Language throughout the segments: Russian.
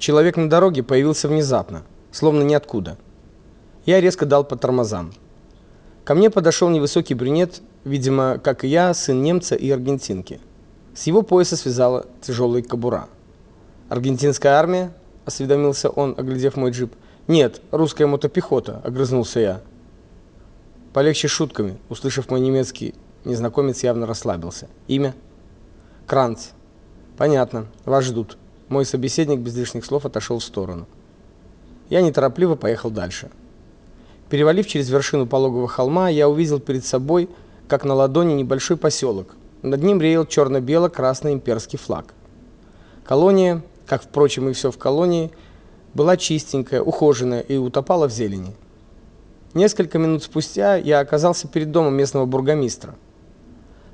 Человек на дороге появился внезапно, словно ниоткуда. Я резко дал по тормозам. Ко мне подошел невысокий брюнет, видимо, как и я, сын немца и аргентинки. С его пояса связала тяжелая кобура. Аргентинская армия, осведомился он, оглядев мой джип. Нет, русская мотопехота, огрызнулся я. Полегче шутками, услышав мой немецкий, незнакомец явно расслабился. Имя? Кранц. Понятно. Вас ждут. Мой собеседник без лишних слов отошел в сторону. Я неторопливо поехал дальше. Перевалив через вершину пологого холма, я увидел перед собой, как на ладони, небольшой поселок. Над ним реял черно бело красный имперский флаг. Колония, как впрочем и все в колонии, была чистенькая, ухоженная и утопала в зелени. Несколько минут спустя я оказался перед домом местного бургомистра.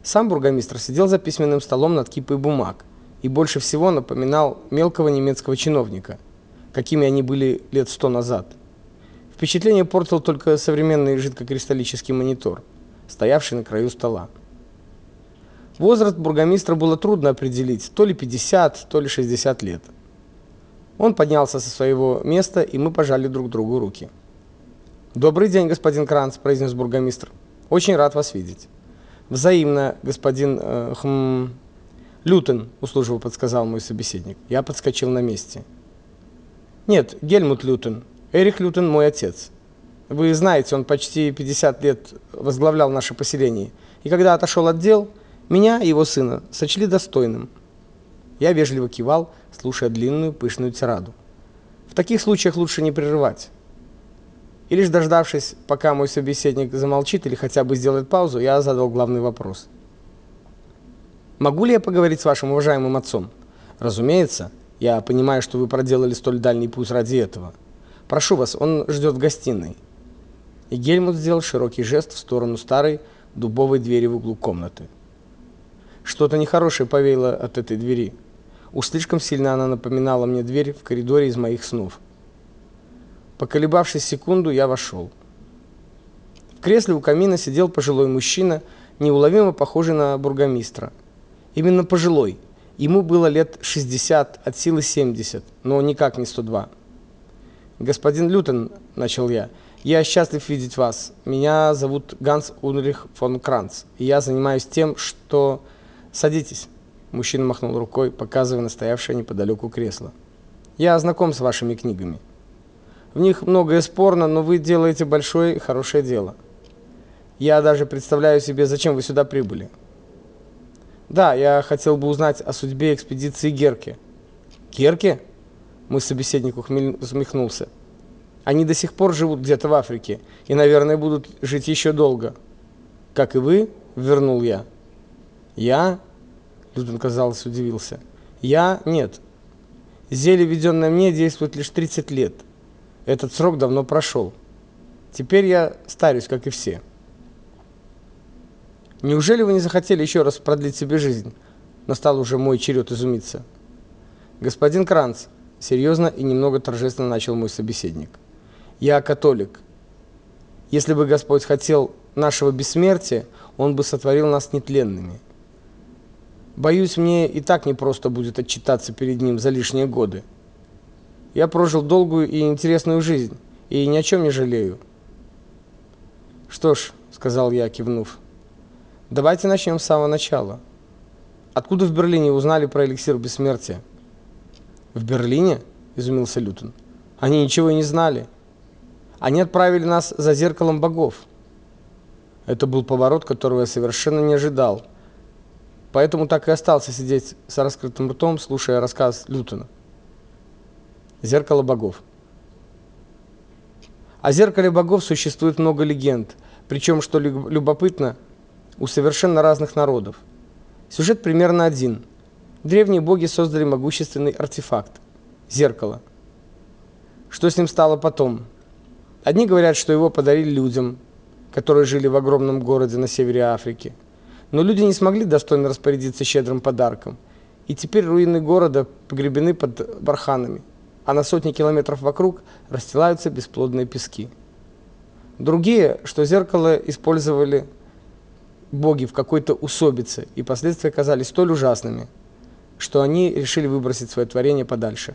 Сам бургомистр сидел за письменным столом над кипой бумаг и больше всего напоминал мелкого немецкого чиновника, какими они были лет сто назад. Впечатление портил только современный жидкокристаллический монитор, стоявший на краю стола. Возраст бургомистра было трудно определить, то ли 50, то ли 60 лет. Он поднялся со своего места, и мы пожали друг другу руки. "Добрый день, господин Кранц", произнес бургомистр. "Очень рад вас видеть". "Взаимно, господин э, хм Лютен, услужливо подсказал мой собеседник. Я подскочил на месте. Нет, Гельмут Лютен. Эрих Лютен мой отец. Вы знаете, он почти 50 лет возглавлял наше поселение. И когда отошел от дел, меня и его сына сочли достойным. Я вежливо кивал, слушая длинную пышную тираду. В таких случаях лучше не прерывать. И лишь дождавшись, пока мой собеседник замолчит или хотя бы сделает паузу, я задал главный вопрос. Могу ли я поговорить с вашим уважаемым отцом? Разумеется. Я понимаю, что вы проделали столь дальний путь ради этого. Прошу вас, он ждет в гостиной. И Гельмут сделал широкий жест в сторону старой дубовой двери в углу комнаты. Что-то нехорошее повеяло от этой двери. Уж слишком сильно она напоминала мне дверь в коридоре из моих снов. Поколебавшись секунду, я вошел. В кресле у камина сидел пожилой мужчина, неуловимо похожий на бургомистра. Именно пожилой. Ему было лет 60, от силы 70, но никак не 102. Господин Лютен, начал я. Я счастлив видеть вас. Меня зовут Ганс Унрих фон Кранц. И я занимаюсь тем, что Садитесь. Мужчина махнул рукой, показывая на стоявшее неподалеку кресло. Я знаком с вашими книгами. В них многое спорно, но вы делаете большое и хорошее дело. Я даже представляю себе, зачем вы сюда прибыли. Да, я хотел бы узнать о судьбе экспедиции Герки. Герки? Мой собеседник усмехнулся. Они до сих пор живут где-то в Африке и, наверное, будут жить еще долго. Как и вы, вернул я. Я? Людвин, казалось, удивился. Я? Нет. Зелье, введенное мне, действует лишь 30 лет. Этот срок давно прошел. Теперь я старюсь, как и все. Неужели вы не захотели еще раз продлить себе жизнь? Настал уже мой черед изумиться. Господин Кранц, серьезно и немного торжественно начал мой собеседник. Я католик. Если бы Господь хотел нашего бессмертия, он бы сотворил нас нетленными. Боюсь, мне и так не просто будет отчитаться перед ним за лишние годы. Я прожил долгую и интересную жизнь и ни о чем не жалею. Что ж, сказал я, кивнув. Давайте начнем с самого начала. Откуда в Берлине узнали про эликсир бессмертия? В Берлине? изумился Лютон. Они ничего и не знали. Они отправили нас за зеркалом богов. Это был поворот, которого я совершенно не ожидал. Поэтому так и остался сидеть с раскрытым ртом, слушая рассказ Лютона. Зеркало богов. О зеркале богов существует много легенд, причем, что любопытно, у совершенно разных народов. Сюжет примерно один. Древние боги создали могущественный артефакт зеркало. Что с ним стало потом? Одни говорят, что его подарили людям, которые жили в огромном городе на севере Африки. Но люди не смогли достойно распорядиться щедрым подарком. И теперь руины города погребены под барханами, а на сотни километров вокруг расстилаются бесплодные пески. Другие, что зеркало использовали боги в какой-то усобице, и последствия оказались столь ужасными, что они решили выбросить свое творение подальше.